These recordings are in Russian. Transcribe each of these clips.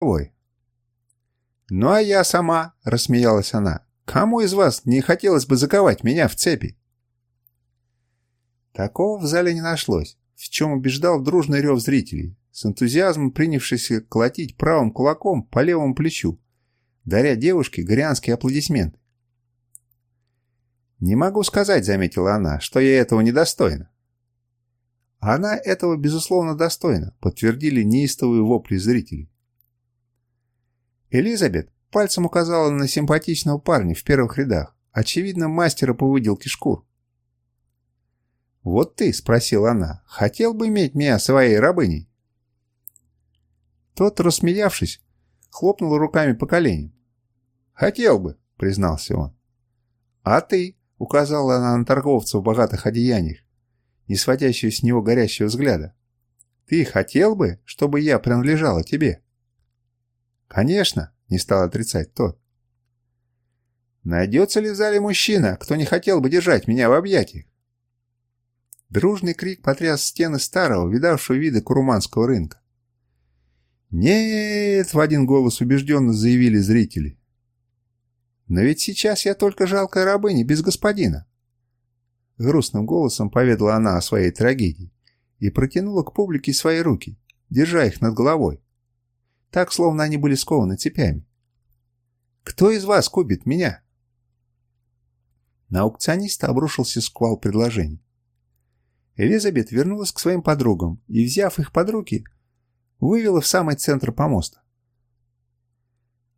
головой. «Ну а я сама», — рассмеялась она, — «кому из вас не хотелось бы заковать меня в цепи?» Такого в зале не нашлось, в чем убеждал дружный рев зрителей, с энтузиазмом принявшийся колотить правым кулаком по левому плечу, даря девушке горианские аплодисменты. «Не могу сказать», — заметила она, — «что я этого недостойна». Она этого, безусловно, достойна, подтвердили неистовые вопли зрителей. Элизабет пальцем указала на симпатичного парня в первых рядах, очевидно, мастера по выделке шкур. «Вот ты», — спросила она, — «хотел бы иметь меня своей рабыней?» Тот, рассмеявшись, хлопнул руками по коленям. «Хотел бы», — признался он. «А ты?» — указала она на торговца в богатых одеяниях, не сводящую с него горящего взгляда. «Ты хотел бы, чтобы я принадлежала тебе?» «Конечно», — не стал отрицать тот. «Найдется ли в зале мужчина, кто не хотел бы держать меня в объятиях?» Дружный крик потряс стены старого, видавшего виды куруманского рынка. «Нет!» — в один голос убежденно заявили зрители. «Но ведь сейчас я только жалкая рабыня, без господина!» Грустным голосом поведала она о своей трагедии и протянула к публике свои руки, держа их над головой. Так, словно они были скованы цепями. «Кто из вас купит меня?» На аукциониста обрушился сквал предложений. Элизабет вернулась к своим подругам и, взяв их под руки, вывела в самый центр помоста.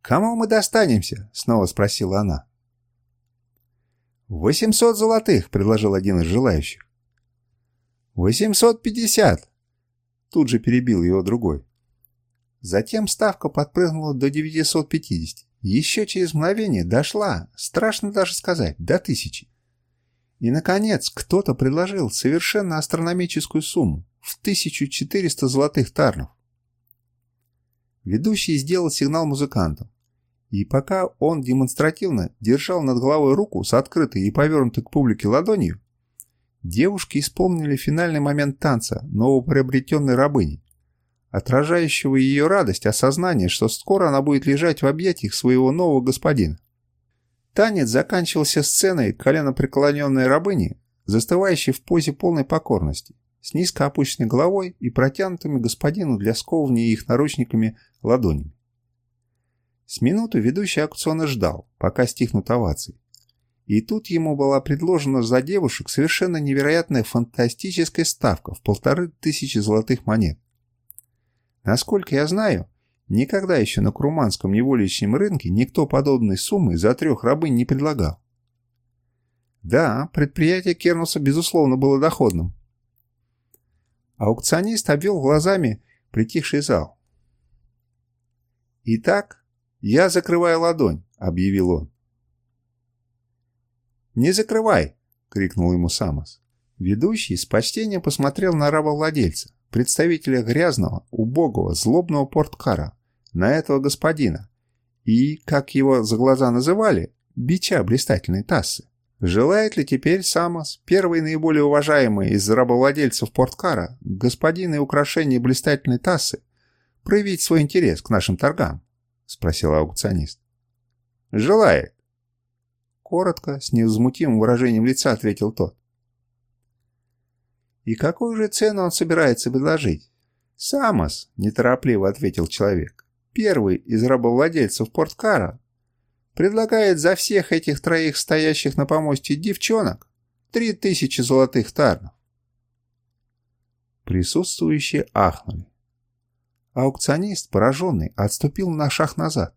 «Кому мы достанемся?» — снова спросила она. «Восемьсот золотых», — предложил один из желающих. «Восемьсот пятьдесят!» — тут же перебил его другой. Затем ставка подпрыгнула до 950. Еще через мгновение дошла, страшно даже сказать, до тысячи. И, наконец, кто-то предложил совершенно астрономическую сумму в 1400 золотых тарнов. Ведущий сделал сигнал музыкантам. И пока он демонстративно держал над головой руку с открытой и повернутой к публике ладонью, девушки исполнили финальный момент танца новоприобретенной рабыни, отражающего ее радость осознание, что скоро она будет лежать в объятиях своего нового господина. Танец заканчивался сценой коленопреклоненной рабыни, застывающей в позе полной покорности, с низко опущенной головой и протянутыми господину для сковывания их наручниками ладонями. С минуту ведущий аукциона ждал, пока стихнут овации. И тут ему была предложена за девушек совершенно невероятная фантастическая ставка в полторы тысячи золотых монет. Насколько я знаю, Никогда еще на Круманском неволичьем рынке никто подобной суммы за трех рабынь не предлагал. Да, предприятие Кернуса, безусловно, было доходным. Аукционист обвел глазами притихший зал. «Итак, я закрываю ладонь», — объявил он. «Не закрывай!» — крикнул ему Самос. Ведущий с почтением посмотрел на рабовладельца, представителя грязного, убогого, злобного порткара, на этого господина и, как его за глаза называли, бича блистательной тассы. Желает ли теперь Самос, первый наиболее уважаемый из рабовладельцев Порткара, господин и украшение блистательной тассы, проявить свой интерес к нашим торгам? — спросил аукционист. — Желает. Коротко, с невозмутимым выражением лица ответил тот. «И какую же цену он собирается предложить?» «Самос», — неторопливо ответил человек первый из рабовладельцев Порткара, предлагает за всех этих троих стоящих на помосте девчонок три тысячи золотых тарнов. Присутствующие ахнули. Аукционист, пораженный, отступил на шаг назад.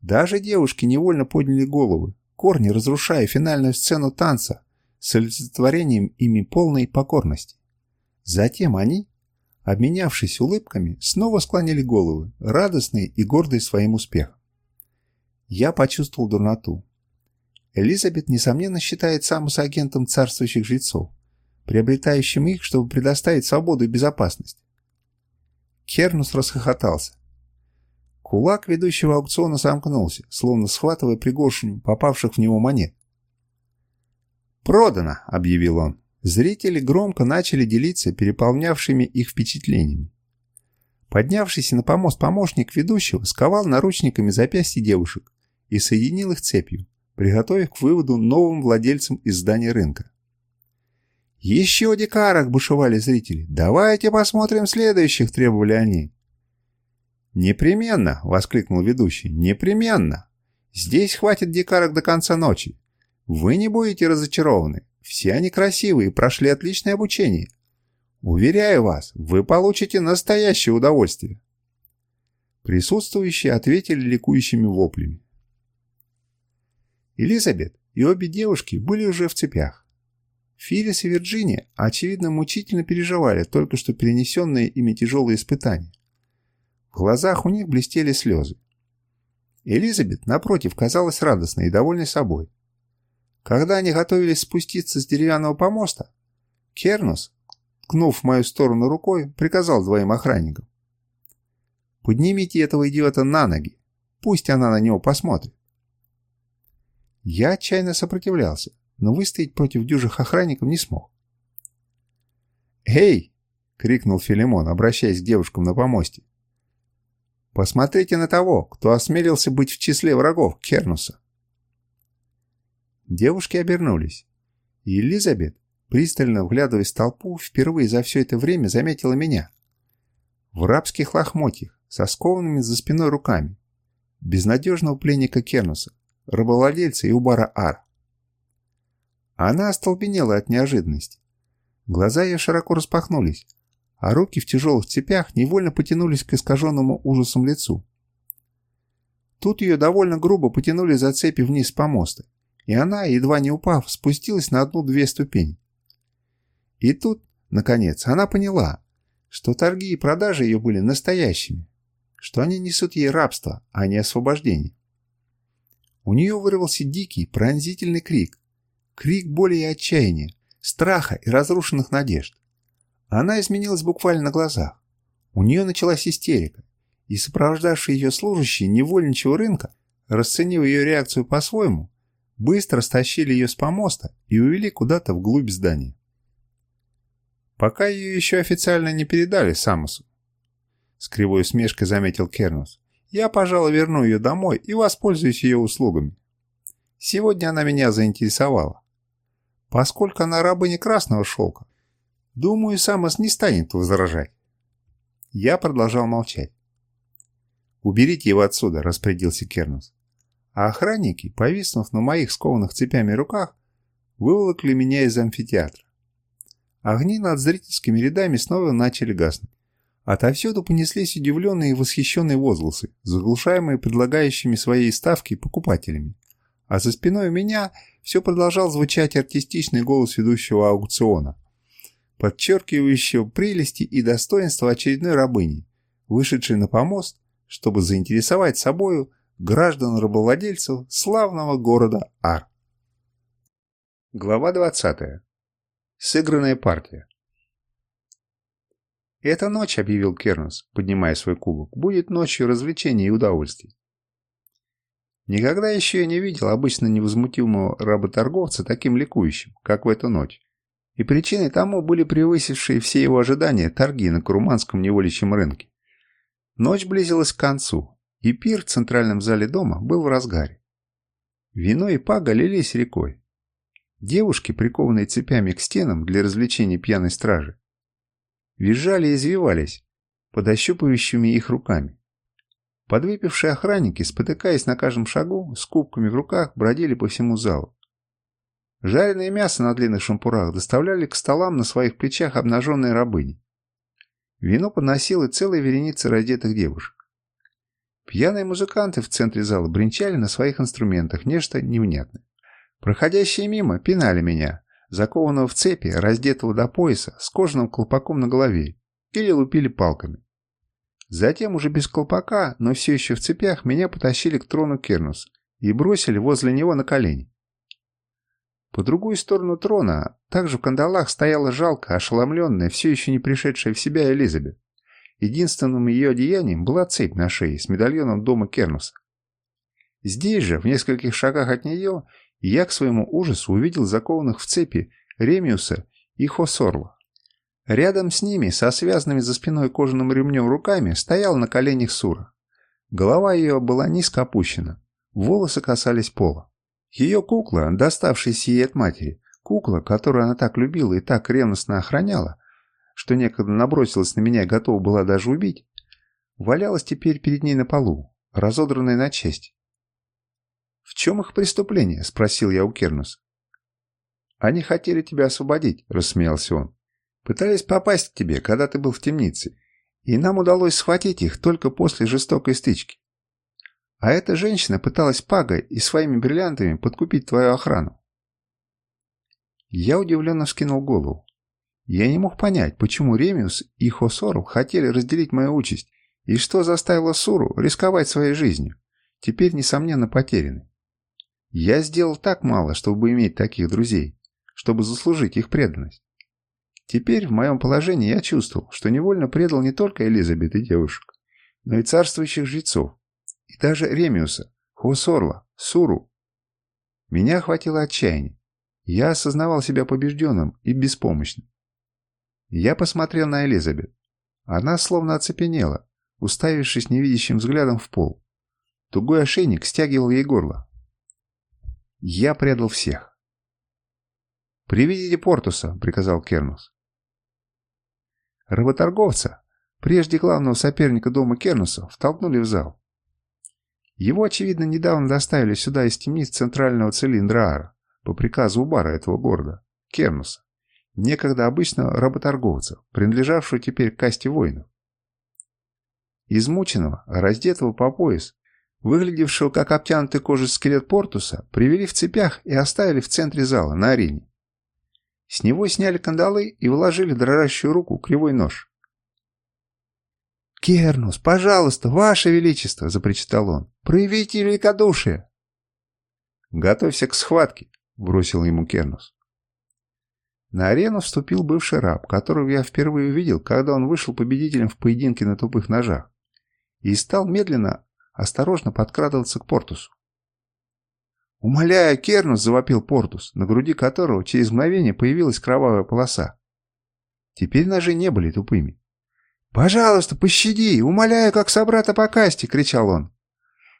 Даже девушки невольно подняли головы, корни разрушая финальную сцену танца с олицетворением ими полной покорности. Затем они, обменявшись улыбками, снова склонили головы, радостные и гордые своим успехом. Я почувствовал дурноту. Элизабет, несомненно, считает Самуса агентом царствующих жрецов, приобретающим их, чтобы предоставить свободу и безопасность. Кернус расхохотался. Кулак ведущего аукциона замкнулся, словно схватывая пригоршню попавших в него монет. «Продано!» — объявил он. Зрители громко начали делиться переполнявшими их впечатлениями. Поднявшийся на помост помощник ведущего сковал наручниками запястья девушек и соединил их цепью, приготовив к выводу новым владельцам из здания рынка. «Еще дикарок!» – бушевали зрители. «Давайте посмотрим следующих!» – требовали они. «Непременно!» – воскликнул ведущий. «Непременно! Здесь хватит дикарок до конца ночи. Вы не будете разочарованы. Все они красивые и прошли отличное обучение. Уверяю вас, вы получите настоящее удовольствие. Присутствующие ответили ликующими воплями. Элизабет и обе девушки были уже в цепях. Филлис и Вирджиния, очевидно, мучительно переживали только что перенесенные ими тяжелые испытания. В глазах у них блестели слезы. Элизабет, напротив, казалась радостной и довольной собой. Когда они готовились спуститься с деревянного помоста, Кернус, ткнув в мою сторону рукой, приказал двоим охранникам. «Поднимите этого идиота на ноги. Пусть она на него посмотрит». Я отчаянно сопротивлялся, но выстоять против дюжих охранников не смог. «Эй!» — крикнул Филимон, обращаясь к девушкам на помосте. «Посмотрите на того, кто осмелился быть в числе врагов Кернуса». Девушки обернулись, и Элизабет, пристально вглядываясь в толпу, впервые за все это время заметила меня. В рабских лохмотьях, со скованными за спиной руками, безнадежного пленника Кернуса, рабовладельца и убара Ар. Она остолбенела от неожиданности. Глаза ее широко распахнулись, а руки в тяжелых цепях невольно потянулись к искаженному ужасом лицу. Тут ее довольно грубо потянули за цепи вниз с помоста, и она, едва не упав, спустилась на одну-две ступени. И тут, наконец, она поняла, что торги и продажи ее были настоящими, что они несут ей рабство, а не освобождение. У нее вырвался дикий, пронзительный крик. Крик боли и отчаяния, страха и разрушенных надежд. Она изменилась буквально на глазах. У нее началась истерика, и сопровождавшие ее служащие невольничего рынка, расценив ее реакцию по-своему, быстро стащили ее с помоста и увели куда-то вглубь здания. Пока ее еще официально не передали Самосу. С кривой усмешкой заметил Кернус. Я, пожалуй, верну ее домой и воспользуюсь ее услугами. Сегодня она меня заинтересовала. Поскольку она рабыня красного шелка, думаю, Самос не станет возражать. Я продолжал молчать. «Уберите его отсюда», — распорядился Кернус. А охранники, повиснув на моих скованных цепями руках, выволокли меня из амфитеатра. Огни над зрительскими рядами снова начали гаснуть. Отовсюду понеслись удивленные и восхищенные возгласы, заглушаемые предлагающими свои ставки покупателями. А за спиной у меня все продолжал звучать артистичный голос ведущего аукциона, подчеркивающего прелести и достоинства очередной рабыни, вышедшей на помост, чтобы заинтересовать собою граждан-рабовладельцев славного города Ар. Глава 20. Сыгранная партия. «Эта ночь», — объявил Кернус, поднимая свой кубок, — «будет ночью развлечений и удовольствий». Никогда еще я не видел обычно невозмутимого работорговца таким ликующим, как в эту ночь. И причиной тому были превысившие все его ожидания торги на Куруманском неволичьем рынке. Ночь близилась к концу, и пир в центральном зале дома был в разгаре. Вино и пага лились рекой. Девушки, прикованные цепями к стенам для развлечения пьяной стражи, визжали и извивались под ощупывающими их руками. Подвыпившие охранники, спотыкаясь на каждом шагу, с кубками в руках, бродили по всему залу. Жареное мясо на длинных шампурах доставляли к столам на своих плечах обнаженные рабыни. Вино подносило целые вереницы раздетых девушек. Пьяные музыканты в центре зала бренчали на своих инструментах нечто невнятное. Проходящие мимо пинали меня, закованного в цепи, раздетого до пояса, с кожаным колпаком на голове, или лупили палками. Затем уже без колпака, но все еще в цепях, меня потащили к трону Кернуса и бросили возле него на колени. По другую сторону трона, также в кандалах, стояла жалко, ошеломленная, все еще не пришедшая в себя Элизабет. Единственным ее одеянием была цепь на шее с медальоном дома Кернуса. Здесь же, в нескольких шагах от нее, я к своему ужасу увидел закованных в цепи Ремиуса и Хосорла. Рядом с ними, со связанными за спиной кожаным ремнем руками, стоял на коленях Сура. Голова ее была низко опущена, волосы касались пола. Ее кукла, доставшаяся ей от матери, кукла, которую она так любила и так ревностно охраняла, что некогда набросилась на меня и готова была даже убить, валялась теперь перед ней на полу, разодранная на части. «В чем их преступление?» – спросил я у Кернуса. «Они хотели тебя освободить», – рассмеялся он. «Пытались попасть к тебе, когда ты был в темнице, и нам удалось схватить их только после жестокой стычки. А эта женщина пыталась пагой и своими бриллиантами подкупить твою охрану». Я удивленно вскинул голову. Я не мог понять, почему Ремиус и Хосору хотели разделить мою участь, и что заставило Суру рисковать своей жизнью, теперь, несомненно, потерянной. Я сделал так мало, чтобы иметь таких друзей, чтобы заслужить их преданность. Теперь в моем положении я чувствовал, что невольно предал не только Элизабет и девушек, но и царствующих жрецов, и даже Ремиуса, Хосорла, Суру. Меня охватило отчаяние. Я осознавал себя побежденным и беспомощным. Я посмотрел на Элизабет. Она словно оцепенела, уставившись невидящим взглядом в пол. Тугой ошейник стягивал ей горло. Я предал всех. «Приведите Портуса», — приказал Кернус. Работорговца, прежде главного соперника дома Кернуса, втолкнули в зал. Его, очевидно, недавно доставили сюда из темниц центрального цилиндра Ара по приказу Убара этого города, Кернуса, некогда обычного работорговца, принадлежавшего теперь к касте воинов. Измученного, раздетого по пояс, выглядевшего как обтянутый кожей скелет Портуса, привели в цепях и оставили в центре зала, на арене. С него сняли кандалы и вложили дрожащую руку кривой нож. «Кернус, пожалуйста, ваше величество!» – запричитал он. «Проявите великодушие!» «Готовься к схватке!» – бросил ему Кернус. На арену вступил бывший раб, которого я впервые увидел, когда он вышел победителем в поединке на тупых ножах, и стал медленно, осторожно подкрадываться к Портусу. «Умоляю, Кернус!» – завопил Портус, на груди которого через мгновение появилась кровавая полоса. Теперь ножи не были тупыми. «Пожалуйста, пощади! Умоляю, как собрата по касте!» – кричал он.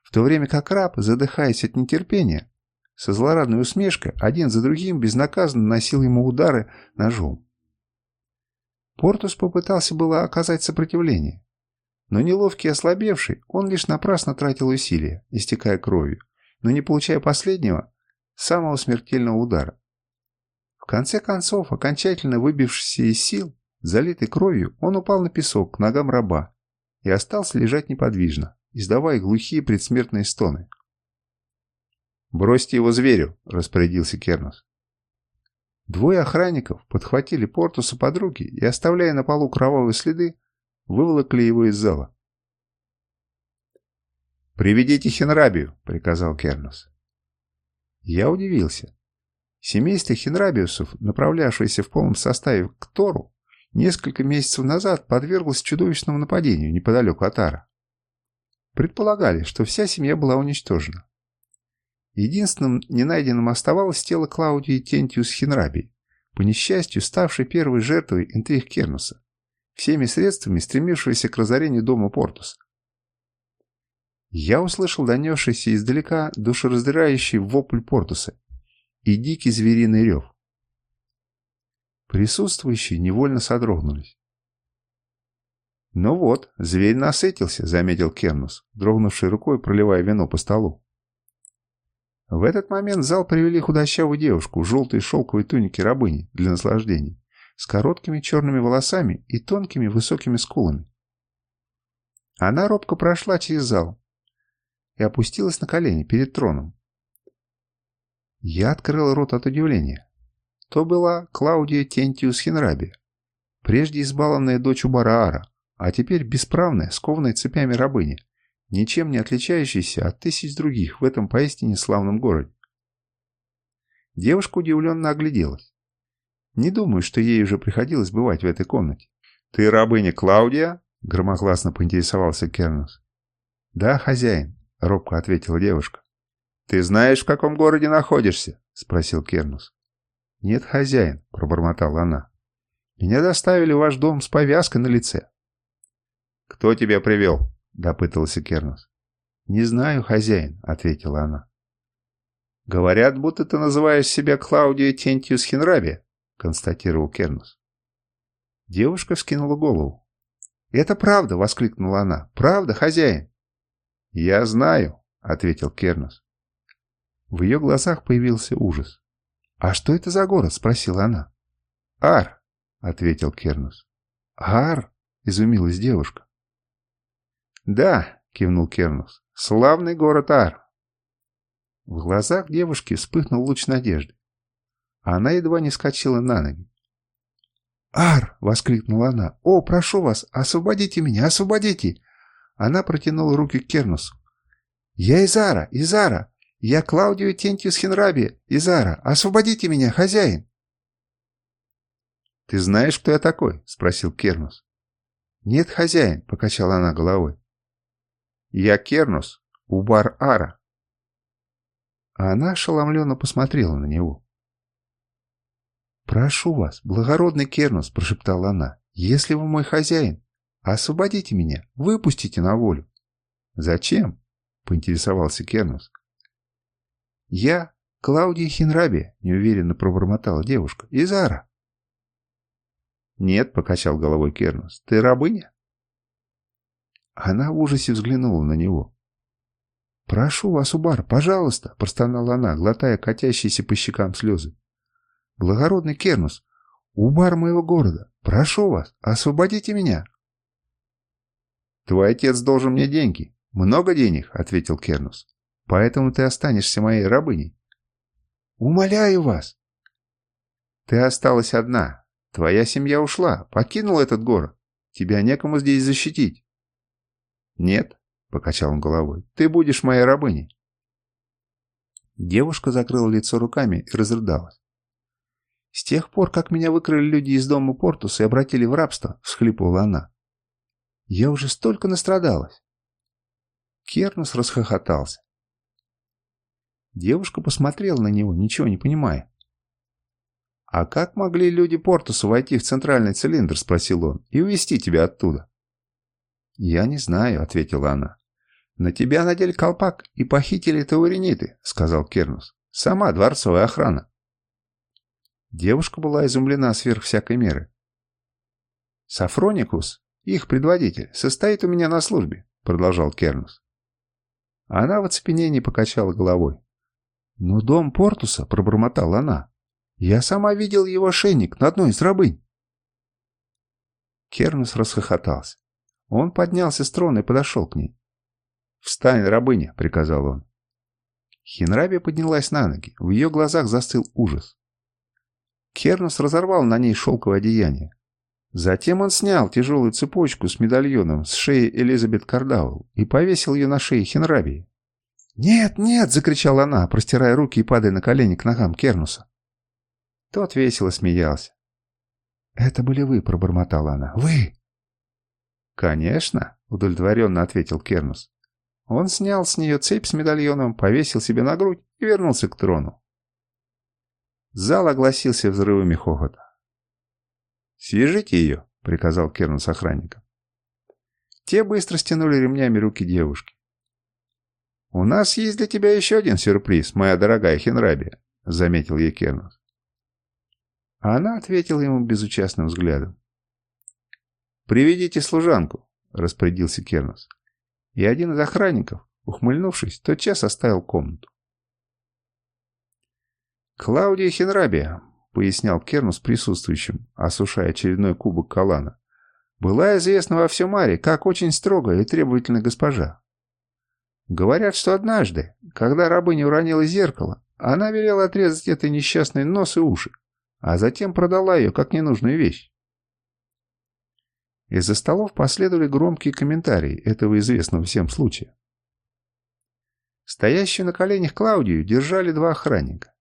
В то время как раб, задыхаясь от нетерпения, со злорадной усмешкой один за другим безнаказанно наносил ему удары ножом. Портус попытался было оказать сопротивление, но неловкий и ослабевший, он лишь напрасно тратил усилия, истекая кровью, но не получая последнего, самого смертельного удара. В конце концов, окончательно выбившийся из сил, залитый кровью, он упал на песок к ногам раба и остался лежать неподвижно, издавая глухие предсмертные стоны. «Бросьте его зверю», — распорядился Кернус. Двое охранников подхватили Портуса под руки и, оставляя на полу кровавые следы, выволокли его из зала. «Приведите Хенрабию», — приказал Кернус. Я удивился. Семейство Хенрабиусов, направлявшееся в полном составе к Тору, несколько месяцев назад подверглось чудовищному нападению неподалеку от Ара. Предполагали, что вся семья была уничтожена. Единственным ненайденным оставалось тело Клаудии Тентиус Хенрабий, по несчастью ставшей первой жертвой интриг Кернуса, всеми средствами стремившегося к разорению дома Портуса. Я услышал донесшийся издалека душераздирающий вопль Портуса и дикий звериный рев. Присутствующие невольно содрогнулись. «Ну вот, зверь насытился», — заметил Кернус, дрогнувший рукой, проливая вино по столу. В этот момент в зал привели худощавую девушку в желтой шелковой тунике рабыни для наслаждений, с короткими черными волосами и тонкими высокими скулами. Она робко прошла через зал и опустилась на колени перед троном. Я открыл рот от удивления. То была Клаудия Тентиус Хенраби, прежде избалованная дочь Убараара, а теперь бесправная, скованная цепями рабыня, ничем не отличающийся от тысяч других в этом поистине славном городе. Девушка удивленно огляделась. Не думаю, что ей уже приходилось бывать в этой комнате. «Ты рабыня Клаудия?» – громогласно поинтересовался Кернус. «Да, хозяин», – робко ответила девушка. «Ты знаешь, в каком городе находишься?» – спросил Кернус. «Нет, хозяин», – пробормотала она. Меня доставили в ваш дом с повязкой на лице». «Кто тебя привел?» — допытывался Кернус. «Не знаю, хозяин», — ответила она. «Говорят, будто ты называешь себя Клаудией Тентиус Хенраби», — констатировал Кернус. Девушка вскинула голову. «Это правда!» — воскликнула она. «Правда, хозяин?» «Я знаю», — ответил Кернус. В ее глазах появился ужас. «А что это за город?» — спросила она. «Ар», — ответил Кернус. «Ар?» — изумилась девушка. «Да», — кивнул Кернус, — «славный город Ар». В глазах девушки вспыхнул луч надежды. Она едва не скочила на ноги. «Ар!» — воскликнула она. «О, прошу вас, освободите меня, освободите!» Она протянула руки к Кернусу. «Я Изара! Изара! Я Клаудио Тентиус Хенраби! Изара! Освободите меня, хозяин!» «Ты знаешь, кто я такой?» — спросил Кернус. «Нет, хозяин», — покачала она головой. «Я Кернус, Убар Ара». А она ошеломленно посмотрела на него. «Прошу вас, благородный Кернус», — прошептала она, — «если вы мой хозяин, освободите меня, выпустите на волю». «Зачем?» — поинтересовался Кернус. «Я Клаудия Хинраби», — неуверенно пробормотала девушка. «Изара». «Нет», — покачал головой Кернус, — «ты рабыня?» Она в ужасе взглянула на него. «Прошу вас, Убар, пожалуйста», — простонала она, глотая катящиеся по щекам слезы. «Благородный Кернус, Убар моего города, прошу вас, освободите меня». «Твой отец должен мне деньги. Много денег», — ответил Кернус. «Поэтому ты останешься моей рабыней». «Умоляю вас!» «Ты осталась одна. Твоя семья ушла, покинула этот город. Тебя некому здесь защитить». «Нет», — покачал он головой, — «ты будешь моей рабыней». Девушка закрыла лицо руками и разрыдалась. «С тех пор, как меня выкрали люди из дома Портуса и обратили в рабство», — всхлипывала она, — «я уже столько настрадалась». Кернус расхохотался. Девушка посмотрела на него, ничего не понимая. «А как могли люди Портуса войти в центральный цилиндр?» — спросил он. «И увезти тебя оттуда?» «Я не знаю», — ответила она. «На тебя надели колпак и похитили таурениты», — сказал Кернус. «Сама дворцовая охрана». Девушка была изумлена сверх всякой меры. «Сафроникус, их предводитель, состоит у меня на службе», — продолжал Кернус. Она в оцепенении покачала головой. «Но дом Портуса», — пробормотала она. «Я сама видел его ошейник на одной из рабынь». Кернус расхохотался. Он поднялся с трона и подошел к ней. «Встань, рабыня!» — приказал он. Хинраби поднялась на ноги. В ее глазах застыл ужас. Кернус разорвал на ней шелковое одеяние. Затем он снял тяжелую цепочку с медальоном с шеи Элизабет Кардауэлл и повесил ее на шее Хинрабии. «Нет, нет!» — закричала она, простирая руки и падая на колени к ногам Кернуса. Тот весело смеялся. «Это были вы», — пробормотала она. «Вы!» «Конечно», — удовлетворенно ответил Кернус. Он снял с нее цепь с медальоном, повесил себе на грудь и вернулся к трону. Зал огласился взрывами хохота. «Свяжите ее», — приказал Кернус охранникам. Те быстро стянули ремнями руки девушки. «У нас есть для тебя еще один сюрприз, моя дорогая Хенраби», — заметил ей Кернус. Она ответила ему безучастным взглядом. «Приведите служанку», — распорядился Кернус. И один из охранников, ухмыльнувшись, тотчас оставил комнату. «Клаудия Хенрабия», — пояснял Кернус присутствующим, осушая очередной кубок Калана, «была известна во всем Маре как очень строгая и требовательная госпожа. Говорят, что однажды, когда рабыня уронила зеркало, она велела отрезать этой несчастной нос и уши, а затем продала ее как ненужную вещь. Из-за столов последовали громкие комментарии этого известного всем случая. Стоящую на коленях Клаудию держали два охранника.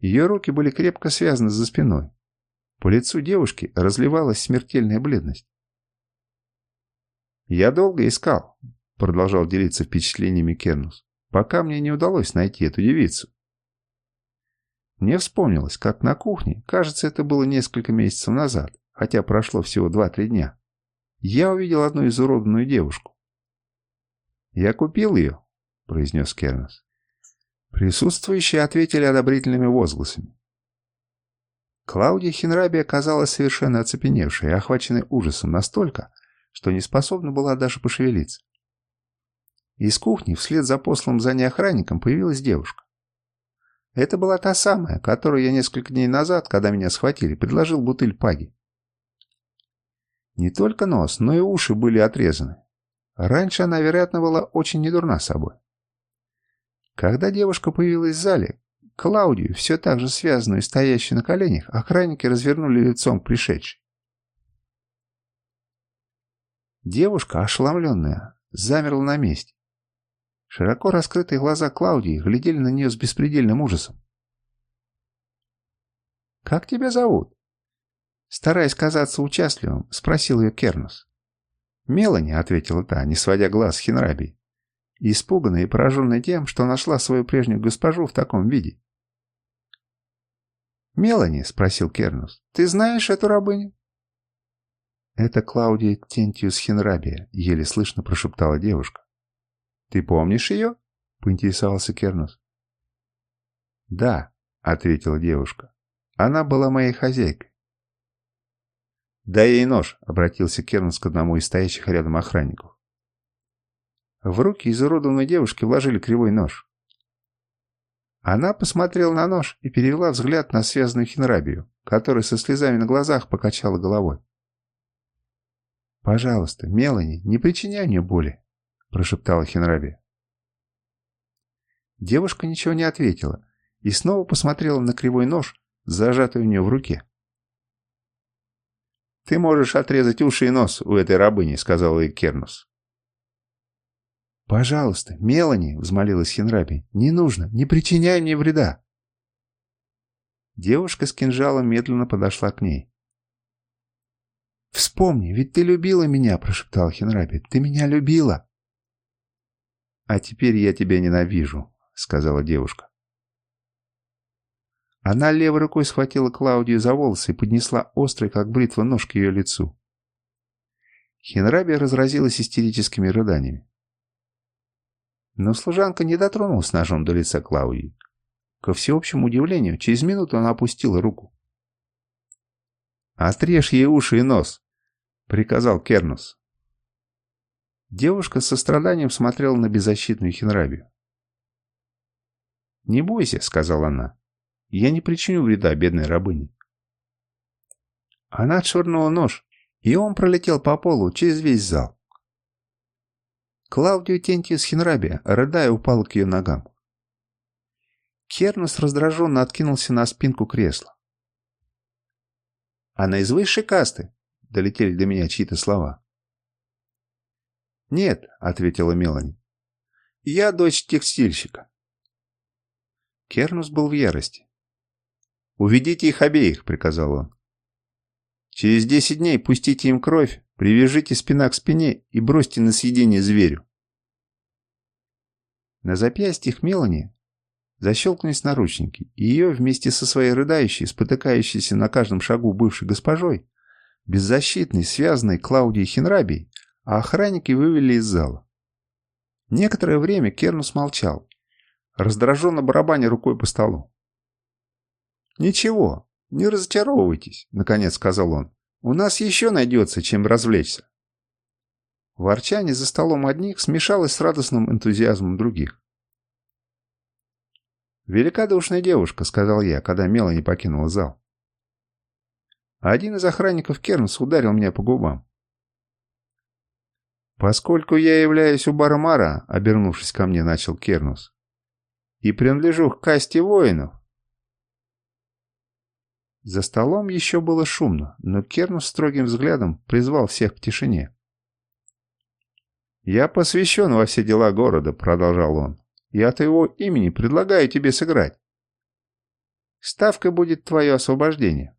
Ее руки были крепко связаны за спиной. По лицу девушки разливалась смертельная бледность. «Я долго искал», — продолжал делиться впечатлениями Кернус, «пока мне не удалось найти эту девицу. Мне вспомнилось, как на кухне, кажется, это было несколько месяцев назад, хотя прошло всего два-три дня, я увидел одну изуродованную девушку. «Я купил ее», — произнес Кернес. Присутствующие ответили одобрительными возгласами. Клаудия Хинраби оказалась совершенно оцепеневшей и охваченной ужасом настолько, что не способна была даже пошевелиться. Из кухни вслед за послом за ней охранником появилась девушка. Это была та самая, которую я несколько дней назад, когда меня схватили, предложил бутыль паги. Не только нос, но и уши были отрезаны. Раньше она, вероятно, была очень недурна собой. Когда девушка появилась в зале, Клаудию, все так же связанную и стоящую на коленях, охранники развернули лицом к пришедшей. Девушка, ошеломленная, замерла на месте. Широко раскрытые глаза Клаудии глядели на нее с беспредельным ужасом. «Как тебя зовут?» Стараясь казаться участливым, спросил ее Кернус. «Мелани», — ответила та, не сводя глаз с Хинраби, испуганная и пораженная тем, что нашла свою прежнюю госпожу в таком виде. «Мелани», — спросил Кернус, — «ты знаешь эту рабыню?» «Это Клаудия Тентиус Хинрабия», — еле слышно прошептала девушка. «Ты помнишь ее?» — поинтересовался Кернус. «Да», — ответила девушка. «Она была моей хозяйкой». «Дай ей нож», — обратился Кернус к одному из стоящих рядом охранников. В руки изуродованной девушки вложили кривой нож. Она посмотрела на нож и перевела взгляд на связанную Хинрабию, которая со слезами на глазах покачала головой. «Пожалуйста, Мелани, не причиняй мне боли», — прошептала Хинрабия. Девушка ничего не ответила и снова посмотрела на кривой нож, зажатый у нее в руке. «Ты можешь отрезать уши и нос у этой рабыни», — сказал ей Кернус. «Пожалуйста, Мелани!» — взмолилась Хенраби. «Не нужно! Не причиняй мне вреда!» Девушка с кинжалом медленно подошла к ней. «Вспомни, ведь ты любила меня!» — прошептал Хенраби. «Ты меня любила!» «А теперь я тебя ненавижу!» — сказала девушка. Она левой рукой схватила Клаудию за волосы и поднесла острый, как бритва, нож к ее лицу. Хенраби разразилась истерическими рыданиями. Но служанка не дотронулась ножом до лица Клаудии. Ко всеобщему удивлению, через минуту она опустила руку. «Отрежь ей уши и нос!» — приказал Кернус. Девушка с состраданием смотрела на беззащитную Хинрабию. «Не бойся», — сказала она. «Я не причиню вреда бедной рабыне». Она отшвырнула нож, и он пролетел по полу через весь зал. Клаудио Тентиус Хинрабия, рыдая, упал к ее ногам. Кернус раздраженно откинулся на спинку кресла. «Она из высшей касты?» — долетели до меня чьи-то слова. «Нет», — ответила Мелани. «Я дочь текстильщика». Кернус был в ярости. «Уведите их обеих», — приказал он. «Через десять дней пустите им кровь, Привяжите спина к спине и бросьте на съедение зверю. На запястьях Мелани защелкнулись наручники, и ее вместе со своей рыдающей, спотыкающейся на каждом шагу бывшей госпожой, беззащитной, связанной Клаудией Хенрабией, а охранники вывели из зала. Некоторое время Кернус молчал, раздраженно барабаня рукой по столу. «Ничего, не разочаровывайтесь», — наконец сказал он. У нас еще найдется, чем развлечься. Ворчание за столом одних смешалось с радостным энтузиазмом других. «Великодушная девушка», — сказал я, когда Мелани покинула зал. Один из охранников Кернс ударил меня по губам. «Поскольку я являюсь у Бармара», — обернувшись ко мне, начал Кернус, «и принадлежу к касте воинов, за столом еще было шумно, но Кернус строгим взглядом призвал всех к тишине. «Я посвящен во все дела города», — продолжал он, — «и от его имени предлагаю тебе сыграть. Ставкой будет твое освобождение».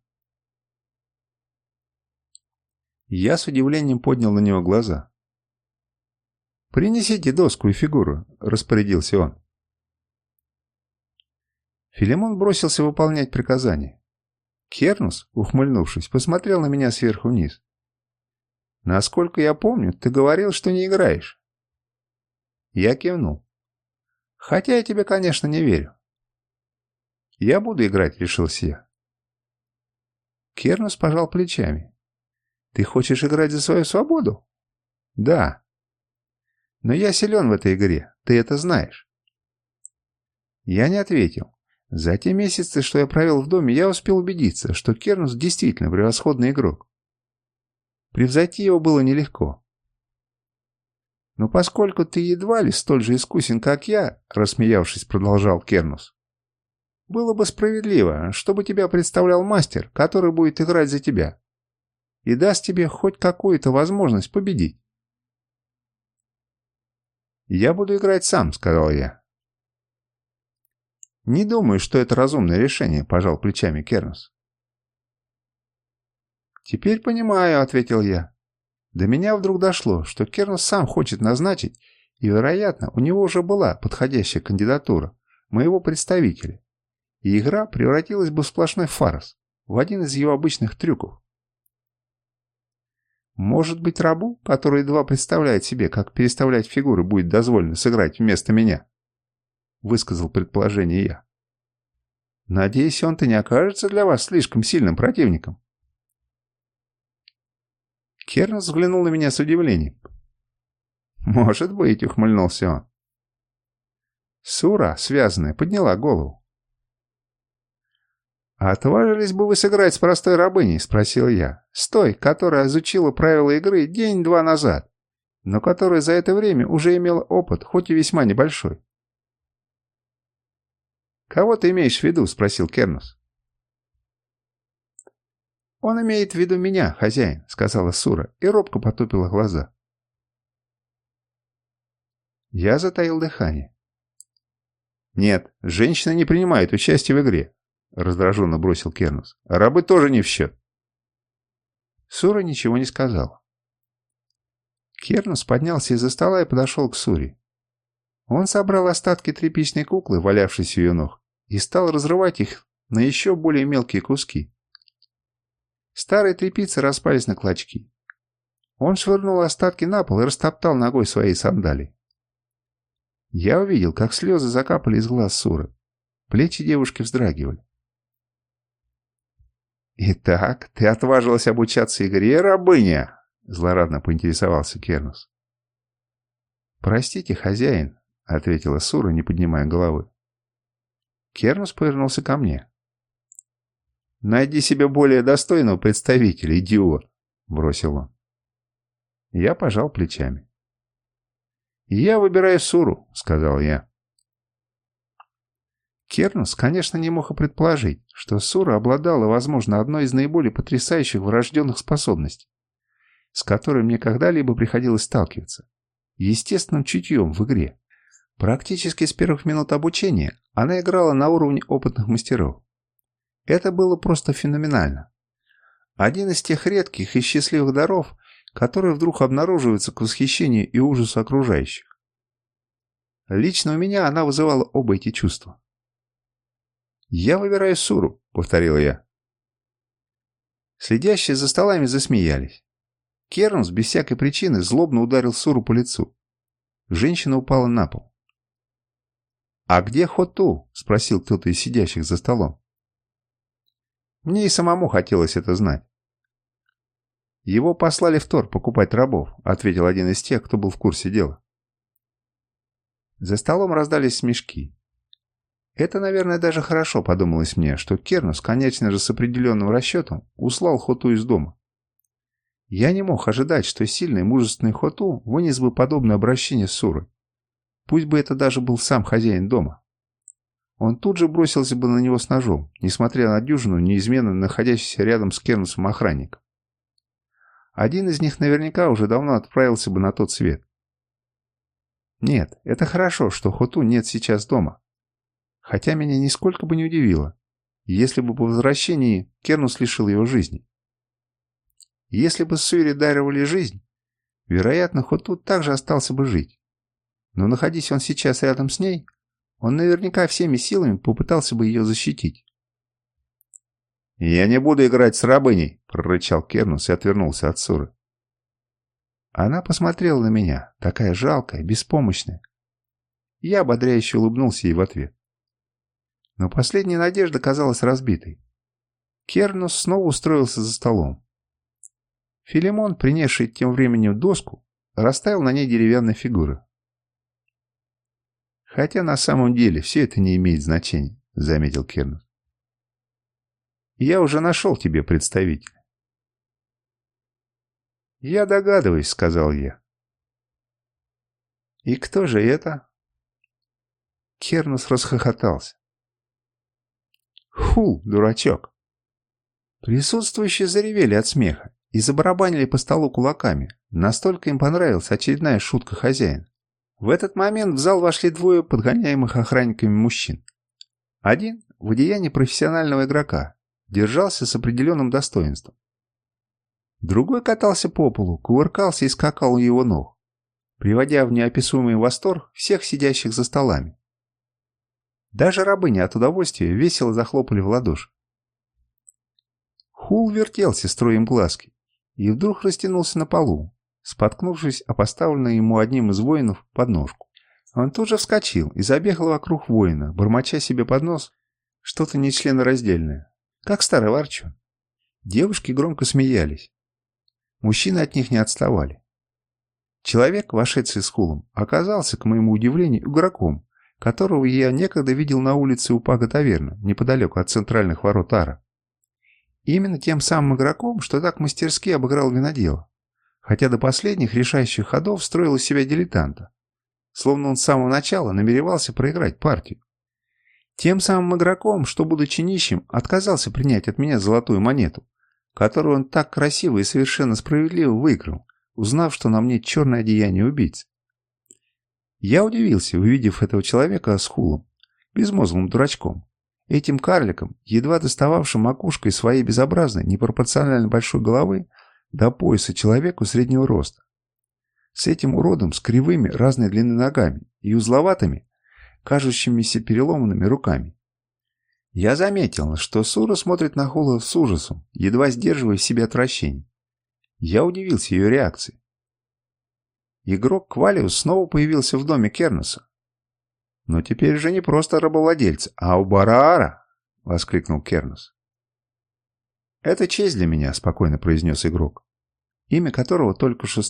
Я с удивлением поднял на него глаза. «Принесите доску и фигуру», — распорядился он. Филимон бросился выполнять приказание. Кернус, ухмыльнувшись, посмотрел на меня сверху вниз. «Насколько я помню, ты говорил, что не играешь». Я кивнул. «Хотя я тебе, конечно, не верю». «Я буду играть», — решился я. Кернус пожал плечами. «Ты хочешь играть за свою свободу?» «Да». «Но я силен в этой игре, ты это знаешь». Я не ответил. За те месяцы, что я провел в доме, я успел убедиться, что Кернус действительно превосходный игрок. Превзойти его было нелегко. «Но поскольку ты едва ли столь же искусен, как я», — рассмеявшись, продолжал Кернус, «было бы справедливо, чтобы тебя представлял мастер, который будет играть за тебя и даст тебе хоть какую-то возможность победить». «Я буду играть сам», — сказал я. «Не думаю, что это разумное решение», – пожал плечами Кернус. «Теперь понимаю», – ответил я. До меня вдруг дошло, что Кернус сам хочет назначить, и, вероятно, у него уже была подходящая кандидатура, моего представителя. И игра превратилась бы в сплошной фарс, в один из его обычных трюков. Может быть, рабу, который едва представляет себе, как переставлять фигуры, будет дозволено сыграть вместо меня? — высказал предположение я. «Надеюсь, он-то не окажется для вас слишком сильным противником». Кернс взглянул на меня с удивлением. «Может быть», — ухмыльнулся он. Сура, связанная, подняла голову. «А отважились бы вы сыграть с простой рабыней?» — спросил я. «С той, которая изучила правила игры день-два назад, но которая за это время уже имела опыт, хоть и весьма небольшой». «Кого ты имеешь в виду?» – спросил Кернус. «Он имеет в виду меня, хозяин», – сказала Сура и робко потупила глаза. Я затаил дыхание. «Нет, женщины не принимают участие в игре», – раздраженно бросил Кернус. «А рабы тоже не в счет». Сура ничего не сказала. Кернус поднялся из-за стола и подошел к Суре. Он собрал остатки тряпичной куклы, валявшейся у ее ног, и стал разрывать их на еще более мелкие куски. Старые тряпицы распались на клочки. Он швырнул остатки на пол и растоптал ногой свои сандали. Я увидел, как слезы закапали из глаз Суры. Плечи девушки вздрагивали. «Итак, ты отважилась обучаться игре, рабыня?» — злорадно поинтересовался Кернус. «Простите, хозяин», — ответила Сура, не поднимая головы. Кернус повернулся ко мне. «Найди себе более достойного представителя, идиот!» – бросил он. Я пожал плечами. «Я выбираю Суру», — сказал я. Кернус, конечно, не мог и предположить, что Сура обладала, возможно, одной из наиболее потрясающих врожденных способностей, с которой мне когда-либо приходилось сталкиваться – естественным чутьем в игре. Практически с первых минут обучения она играла на уровне опытных мастеров. Это было просто феноменально. Один из тех редких и счастливых даров, которые вдруг обнаруживаются к восхищению и ужасу окружающих. Лично у меня она вызывала оба эти чувства. «Я выбираю Суру», — повторил я. Следящие за столами засмеялись. Кернс без всякой причины злобно ударил Суру по лицу. Женщина упала на пол. «А где Хоту?» – спросил кто-то из сидящих за столом. Мне и самому хотелось это знать. «Его послали в Тор покупать рабов», – ответил один из тех, кто был в курсе дела. За столом раздались смешки. Это, наверное, даже хорошо подумалось мне, что Кернус, конечно же с определенным расчетом, услал Хоту из дома. Я не мог ожидать, что сильный мужественный Хоту вынес бы подобное обращение с Сурой. Пусть бы это даже был сам хозяин дома. Он тут же бросился бы на него с ножом, несмотря на дюжину неизменно находящийся рядом с Кернусом охранник. Один из них наверняка уже давно отправился бы на тот свет. Нет, это хорошо, что Хоту нет сейчас дома. Хотя меня нисколько бы не удивило, если бы по возвращении Кернус лишил его жизни. Если бы Сури даровали жизнь, вероятно, Хоту также остался бы жить. Но находясь он сейчас рядом с ней, он наверняка всеми силами попытался бы ее защитить. «Я не буду играть с рабыней!» — прорычал Кернус и отвернулся от Суры. Она посмотрела на меня, такая жалкая, беспомощная. Я ободряюще улыбнулся ей в ответ. Но последняя надежда казалась разбитой. Кернус снова устроился за столом. Филимон, принесший тем временем доску, расставил на ней деревянные фигуры. «Хотя на самом деле все это не имеет значения», — заметил Кернус. «Я уже нашел тебе представителя». «Я догадываюсь», — сказал я. «И кто же это?» Кернус расхохотался. «Ху, дурачок!» Присутствующие заревели от смеха и забарабанили по столу кулаками. Настолько им понравилась очередная шутка хозяина. В этот момент в зал вошли двое подгоняемых охранниками мужчин. Один, в одеянии профессионального игрока, держался с определенным достоинством. Другой катался по полу, кувыркался и скакал у его ног, приводя в неописуемый восторг всех сидящих за столами. Даже рабыни от удовольствия весело захлопали в ладоши. Хул вертелся, строем глазки, и вдруг растянулся на полу, споткнувшись о поставленную ему одним из воинов подножку. Он тут же вскочил и забегал вокруг воина, бормоча себе под нос что-то нечленораздельное, как старый ворчун. Девушки громко смеялись. Мужчины от них не отставали. Человек, вошедший с хулом, оказался, к моему удивлению, игроком, которого я некогда видел на улице у Пага Таверна, неподалеку от центральных ворот Ара. Именно тем самым игроком, что так мастерски обыграл винодела. Хотя до последних решающих ходов строил из себя дилетанта. Словно он с самого начала намеревался проиграть партию. Тем самым игроком, что, будучи нищим, отказался принять от меня золотую монету, которую он так красиво и совершенно справедливо выиграл, узнав, что на мне черное одеяние убийцы. Я удивился, увидев этого человека с хулом, безмозглым дурачком, Этим карликом, едва достававшим макушкой своей безобразной, непропорционально большой головы до пояса человеку среднего роста. С этим уродом с кривыми разной длины ногами и узловатыми, кажущимися переломанными руками. Я заметил, что Сура смотрит на Хула с ужасом, едва сдерживая в себе отвращение. Я удивился ее реакции. Игрок Квалиус снова появился в доме Кернуса, «Но теперь же не просто рабовладельцы, а у Бараара!» — воскликнул Кернус. «Это честь для меня», — спокойно произнес игрок, имя которого только что